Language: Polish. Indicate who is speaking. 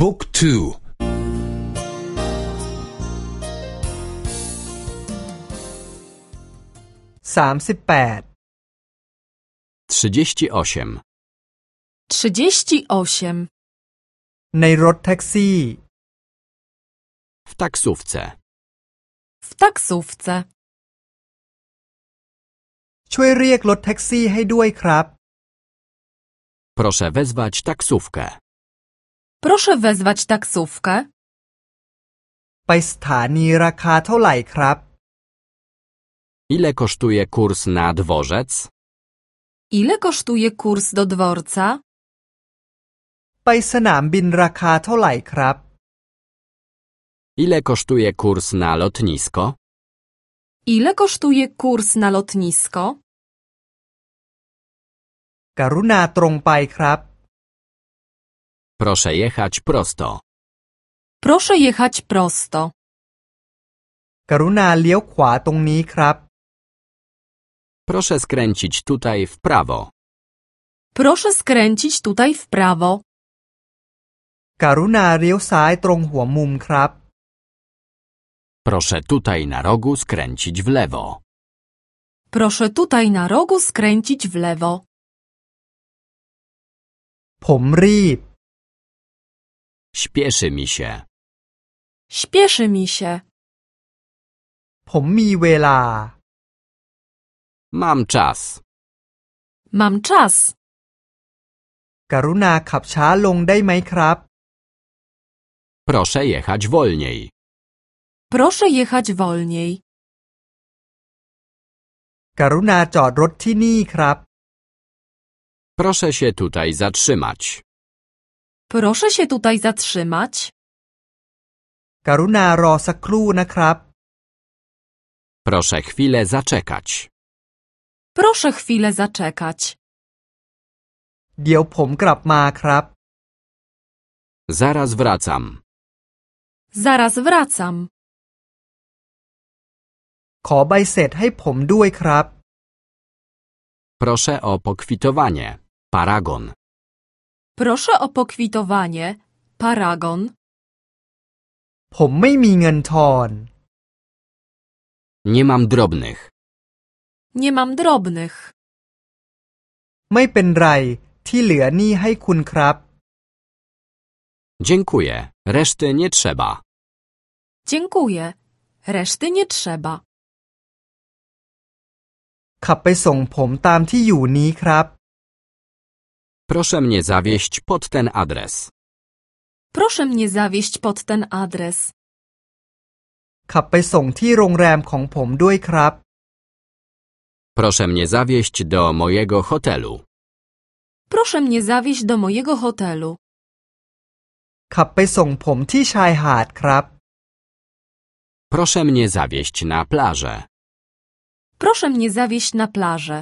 Speaker 1: บุ๊กทู
Speaker 2: สามสิบแปด
Speaker 3: 38.
Speaker 4: 38.
Speaker 2: ในรถแท็กซี่
Speaker 3: W taksówce.
Speaker 4: W taksówce.
Speaker 2: ช่วยเรียกรถแท็กซี่ให้ด้วยครับ
Speaker 3: Proszę wezwać taksówkę.
Speaker 4: Proszę wezwać taksówkę.
Speaker 2: ไปสถานีราคาเท่าไหร่ครับ
Speaker 3: Ile kosztuje kurs na dworzec?
Speaker 4: Ile kosztuje kurs do dworca?
Speaker 2: ไปสนามบินราคาเท่าไหร่ครับ
Speaker 3: Ile kosztuje kurs na lotnisko?
Speaker 4: Ile kosztuje kurs na lotnisko?
Speaker 2: กรุณาตรงไปครับ
Speaker 3: Proszę jechać prosto.
Speaker 4: Proszę jechać prosto.
Speaker 2: กรุณาเลี้ยวขวาตรงนี้ครับ
Speaker 3: Proszę skręcić tutaj w prawo.
Speaker 4: Proszę skręcić tutaj w prawo.
Speaker 2: กรุณาเลี้ยวซ้ายตรงหัวมุมครับ
Speaker 3: Proszę tutaj na rogu skręcić w lewo.
Speaker 4: Proszę tutaj na rogu skręcić w lewo.
Speaker 2: ผมรีบ
Speaker 3: Śpieszy mi się.
Speaker 4: Śpieszy mi się.
Speaker 2: ผมมีเวลา
Speaker 3: Mam czas.
Speaker 4: Mam czas.
Speaker 2: กรุณาขับช้าลงได้ไหมครับ
Speaker 3: Proszę jechać wolniej.
Speaker 4: Proszę jechać wolniej.
Speaker 2: กรุณาจอดรถที่นี่ครับ
Speaker 3: Proszę się tutaj zatrzymać.
Speaker 4: Proszę się tutaj zatrzymać.
Speaker 2: กรุณารอสักครู่นะครับ
Speaker 3: Proszę chwilę zaczekać.
Speaker 4: Proszę chwilę zaczekać.
Speaker 2: เดี๋ยวผมกลับมาครับ
Speaker 3: Zaraz wracam.
Speaker 4: Zaraz wracam.
Speaker 2: ขอใบเสร็จให้ผมด้วยครับ
Speaker 3: Proszę o pokwitowanie. Paragon.
Speaker 4: Proszę o pokwitowanie. Paragon.
Speaker 2: ผมไม่มีเงินทอน
Speaker 3: Nie mam drobnych.
Speaker 4: Nie mam drobnych.
Speaker 2: ไม่เป็นไร ที่เหลือนี่ให้คุณครับ
Speaker 3: Dziękuję. Reszty nie trzeba.
Speaker 4: Dziękuję. Reszty nie trzeba.
Speaker 2: ขับไปส่งผมตามที่อยู่นี้ครับ
Speaker 3: Proszę mnie zawieźć pod ten adres.
Speaker 4: Proszę mnie zawieźć pod ten adres.
Speaker 2: ขับไปส่งที่โรงแรมของผมด้วยครับ
Speaker 3: Proszę mnie zawieźć do mojego hotelu.
Speaker 4: Proszę mnie zawieźć do mojego hotelu.
Speaker 2: ขับไปส่งผมที่ชายหาดครับ
Speaker 3: Proszę mnie zawieźć na plażę.
Speaker 4: Proszę mnie zawieźć na plażę.